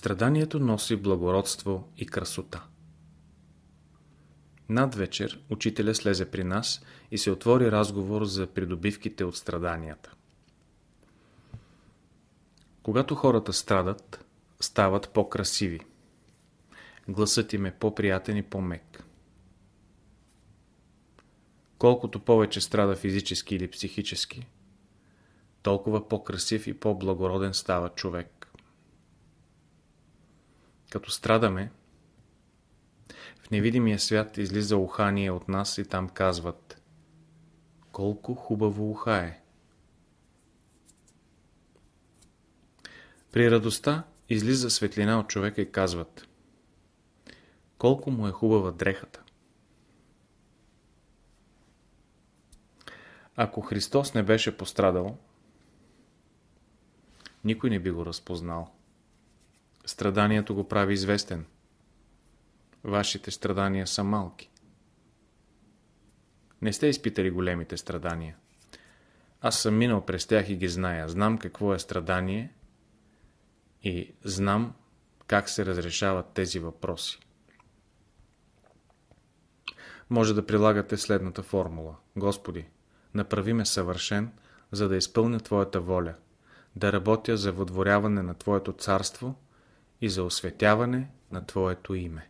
Страданието носи благородство и красота. Над вечер учителя слезе при нас и се отвори разговор за придобивките от страданията. Когато хората страдат, стават по-красиви. Гласът им е по-приятен и по-мек. Колкото повече страда физически или психически, толкова по-красив и по-благороден става човек. Като страдаме, в невидимия свят излиза ухание от нас и там казват Колко хубаво уха е! При радостта излиза светлина от човека и казват Колко му е хубава дрехата! Ако Христос не беше пострадал, никой не би го разпознал. Страданието го прави известен. Вашите страдания са малки. Не сте изпитали големите страдания. Аз съм минал през тях и ги зная. Знам какво е страдание и знам как се разрешават тези въпроси. Може да прилагате следната формула. Господи, направи ме съвършен, за да изпълня Твоята воля, да работя за въдворяване на Твоето царство и за осветяване на Твоето име.